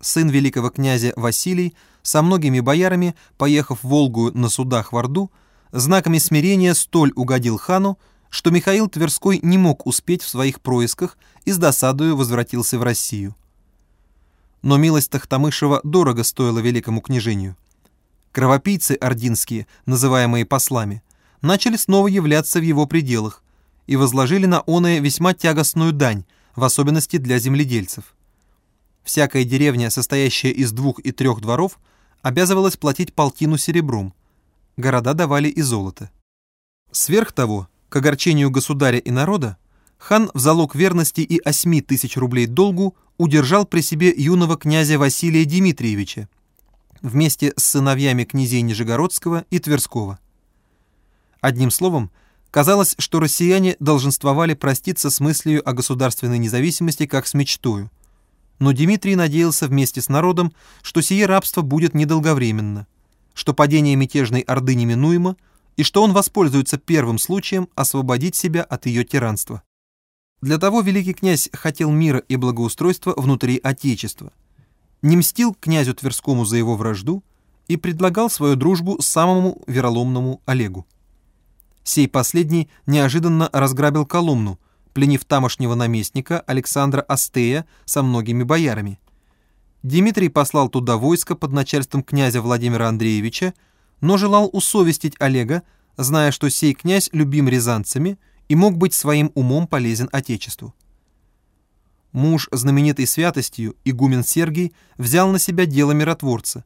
сын великого князя Василий, со многими боярами, поехав в Волгу на судах в Орду, знаками смирения столь угодил хану, что Михаил Тверской не мог успеть в своих происках и с досадою возвратился в Россию. Но милость Тахтамышева дорого стоила великому княжению. Кровопийцы ординские, называемые послами, начали снова являться в его пределах и возложили на оное весьма тягостную дань, в особенности для земледельцев. Всякая деревня, состоящая из двух и трех дворов, обязывалась платить полтину серебром. Города давали и золото. Сверх того, к огорчению государя и народа, хан в залог верности и осьми тысяч рублей долгу удержал при себе юного князя Василия Дмитриевича вместе с сыновьями князей Нижегородского и Тверского. Одним словом, казалось, что россияне долженствовали проститься с мыслью о государственной независимости как с мечтою. Но Дмитрий надеялся вместе с народом, что сие рабство будет недолговременно, что падение мятежной Орды неминуемо, и что он воспользуется первым случаем освободить себя от ее тиранства. Для того великий князь хотел мира и благоустройства внутри Отечества, не мстил князю Тверскому за его вражду и предлагал свою дружбу самому вероломному Олегу. Сей последний неожиданно разграбил Коломну, пленив тамошнего наместника Александра Астея со многими боярами. Дмитрий послал туда войско под начальством князя Владимира Андреевича, но желал усовестить Олега, зная, что сей князь любим рязанцами и мог быть своим умом полезен Отечеству. Муж знаменитой святостью, игумен Сергий, взял на себя дело миротворца,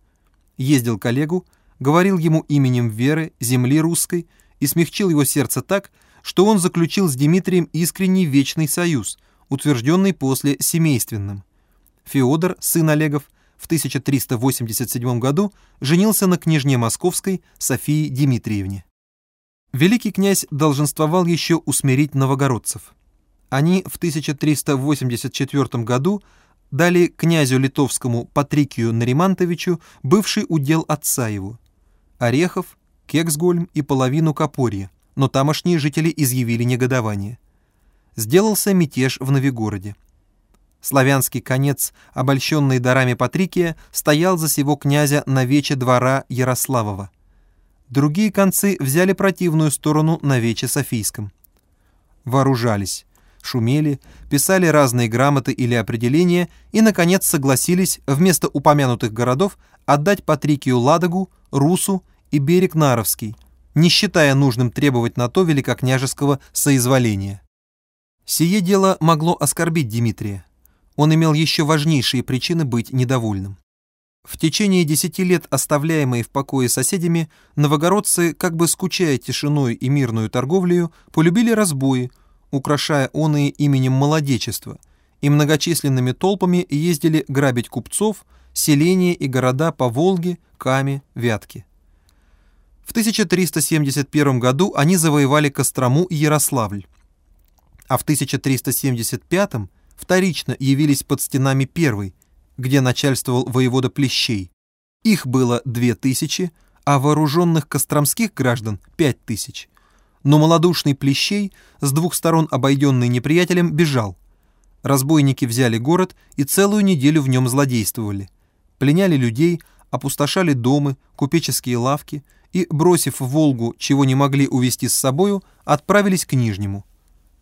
ездил к Олегу, говорил ему именем веры, земли русской и смягчил его сердце так, что он заключил с Дмитрием искренний вечный союз, утвержденный после семейственным. Феодор, сын Олегов, в 1387 году женился на княжне московской Софии Дмитриевне. Великий князь долженствовал еще усмирить новогородцев. Они в 1384 году дали князю литовскому Патрикию Наримантовичу бывший удел отца его – Орехов, Кексгольм и половину Копорья, но тамошние жители изъявили негодование. Сделался мятеж в Новигороде. Славянский конец, обольщенный дарами Патрикия, стоял за сего князя на вече двора Ярославова. Другие концы взяли противную сторону на вече Софийском. Вооружались, шумели, писали разные грамоты или определения и, наконец, согласились вместо упомянутых городов отдать Патрикию Ладогу, Русу и берег Наровский, не считая нужным требовать на то великокняжеского соизволения. Сие дело могло оскорбить Дмитрия он имел еще важнейшие причины быть недовольным. В течение десяти лет, оставляемые в покое соседями, новогородцы, как бы скучая тишиной и мирную торговлею, полюбили разбои, украшая оные именем молодечества, и многочисленными толпами ездили грабить купцов, селения и города по Волге, Каме, Вятке. В 1371 году они завоевали Кострому и Ярославль, а в 1375 вторично явились под стенами первой, где начальствовал воевода Плещей. Их было две тысячи, а вооруженных костромских граждан — пять тысяч. Но малодушный Плещей, с двух сторон обойденный неприятелем, бежал. Разбойники взяли город и целую неделю в нем злодействовали. Пленяли людей, опустошали дома, купеческие лавки и, бросив в Волгу, чего не могли увезти с собою, отправились к Нижнему.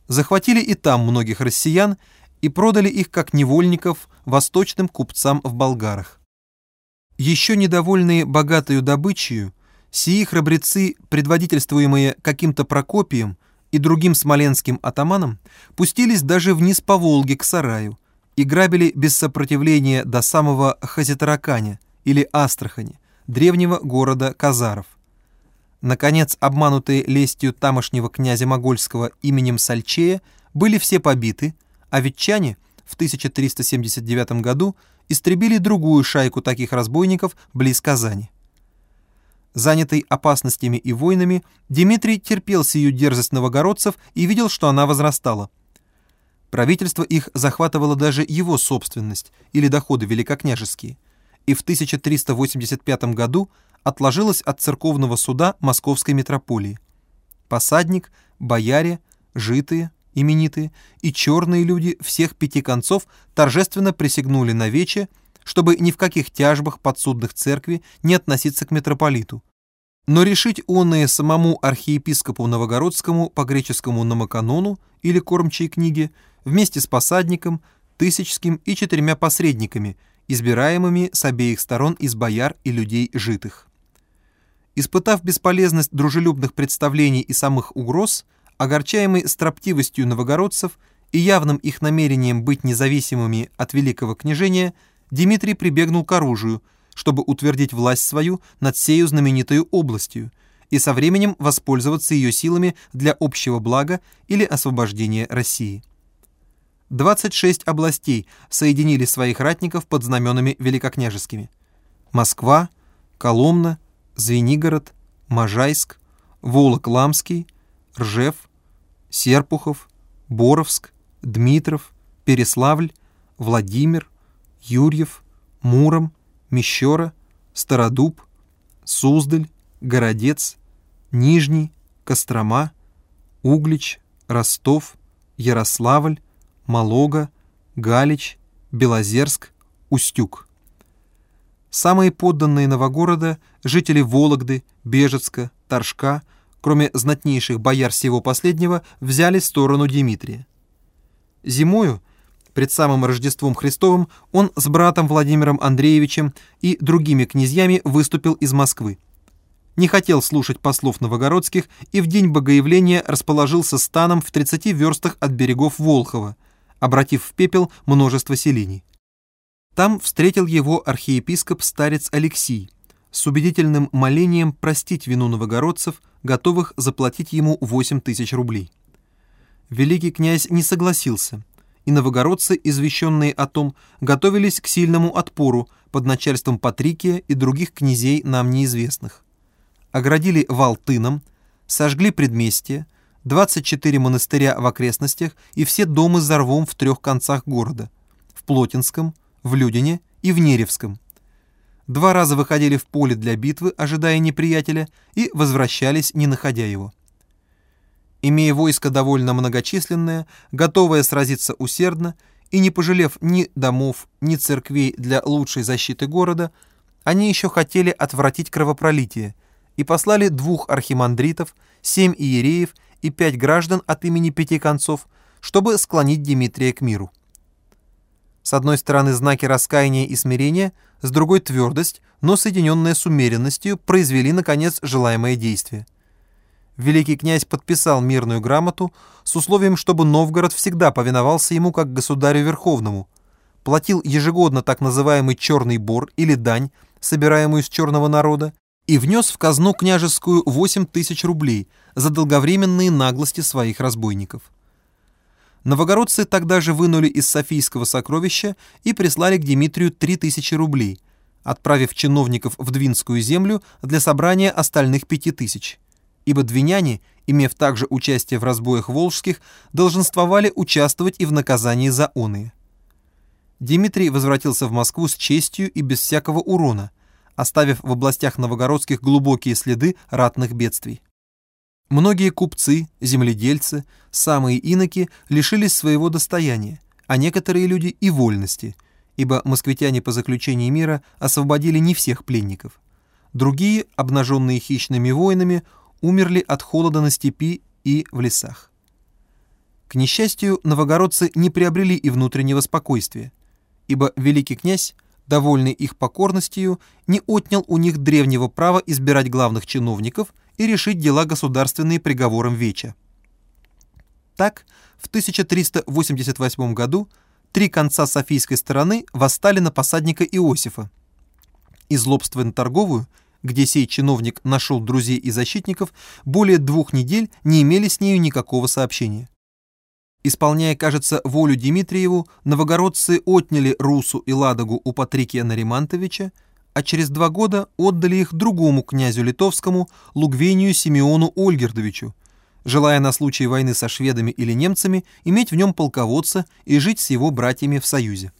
Захватили и там многих россиян и продали их как невольников восточным купцам в Болгарах. Еще недовольные богатою добычей, сии храбрецы, предводительствуемые каким-то Прокопием и другим смоленским атаманом, пустились даже вниз по Волге к Сараю и грабили без сопротивления до самого Хазитараканя или Астрахани, древнего города Казаров. Наконец, обманутые лестью тамошнего князя Могольского именем Сальчея, были все побиты – а ветчане в 1379 году истребили другую шайку таких разбойников близ Казани. Занятый опасностями и войнами, Дмитрий терпел сию дерзость новогородцев и видел, что она возрастала. Правительство их захватывало даже его собственность или доходы великокняжеские, и в 1385 году отложилось от церковного суда Московской митрополии. Посадник, бояре, житые, именитые, и черные люди всех пяти концов торжественно присягнули на вече, чтобы ни в каких тяжбах подсудных церкви не относиться к митрополиту, но решить оное самому архиепископу Новогородскому по греческому намаканону или кормчей книге вместе с посадником, тысячским и четырьмя посредниками, избираемыми с обеих сторон из бояр и людей житых. Испытав бесполезность дружелюбных представлений и самых угроз, огорчаемый строптивостью новогородцев и явным их намерением быть независимыми от великого княжения, Дмитрий прибегнул к оружию, чтобы утвердить власть свою над сею знаменитою областью и со временем воспользоваться ее силами для общего блага или освобождения России. 26 областей соединили своих ратников под знаменами великокняжескими. Москва, Коломна, Звенигород, Можайск, Волок-Ламский, Ржев, Серпухов, Боровск, Дмитров, Переславль, Владимир, Юрьев, Муром, Мещера, Стародуб, Суздаль, Городец, Нижний, Кострома, Углич, Ростов, Ярославль, Малога, Галич, Белозерск, Устюг. Самые подданные Новогорода, жители Вологды, Бежецка, Торжка, кроме знатнейших бояр всего последнего, взяли сторону Дмитрия. Зимою, пред самым Рождеством Христовым, он с братом Владимиром Андреевичем и другими князьями выступил из Москвы. Не хотел слушать послов новогородских и в день богоявления расположился станом в 30 верстах от берегов Волхова, обратив в пепел множество селений. Там встретил его архиепископ-старец Алексий с убедительным молением простить вину новогородцев, готовых заплатить ему 8 тысяч рублей. Великий князь не согласился, и новогородцы, извещенные о том, готовились к сильному отпору под начальством Патрикия и других князей нам неизвестных. Оградили вал тыном, сожгли предместье, 24 монастыря в окрестностях и все дома за рвом в трех концах города – в Плотинском, в Людине и в Неревском. Два раза выходили в поле для битвы, ожидая неприятеля, и возвращались, не находя его. Имея войско довольно многочисленное, готовое сразиться усердно, и не пожалев ни домов, ни церквей для лучшей защиты города, они еще хотели отвратить кровопролитие и послали двух архимандритов, семь иереев и пять граждан от имени пяти концов, чтобы склонить Дмитрия к миру. С одной стороны знаки раскаяния и смирения, с другой твердость, но соединенная с умеренностью, произвели, наконец, желаемое действие. Великий князь подписал мирную грамоту с условием, чтобы Новгород всегда повиновался ему как государю верховному, платил ежегодно так называемый «черный бор» или дань, собираемую с черного народа, и внес в казну княжескую 8 тысяч рублей за долговременные наглости своих разбойников. Новогородцы тогда же вынули из Софийского сокровища и прислали к Дмитрию 3000 рублей, отправив чиновников в Двинскую землю для собрания остальных 5000, ибо двиняне, имев также участие в разбоях волжских, долженствовали участвовать и в наказании за оные. Дмитрий возвратился в Москву с честью и без всякого урона, оставив в областях новогородских глубокие следы ратных бедствий. Многие купцы, земледельцы, самые иноки лишились своего достояния, а некоторые люди и вольности, ибо москвитяне по заключении мира освободили не всех пленников. Другие, обнаженные хищными воинами, умерли от холода на степи и в лесах. К несчастью, новогородцы не приобрели и внутреннего спокойствия, ибо великий князь, довольный их покорностью, не отнял у них древнего права избирать главных чиновников и решить дела государственные приговором Веча. Так, в 1388 году три конца Софийской стороны восстали на посадника Иосифа. Из лобства на торговую, где сей чиновник нашел друзей и защитников, более двух недель не имели с нею никакого сообщения. Исполняя, кажется, волю Дмитриеву, новогородцы отняли Русу и Ладогу у Патрикия Наримантовича, а через два года отдали их другому князю литовскому Лугвению Симеону Ольгердовичу, желая на случай войны со шведами или немцами иметь в нем полководца и жить с его братьями в союзе.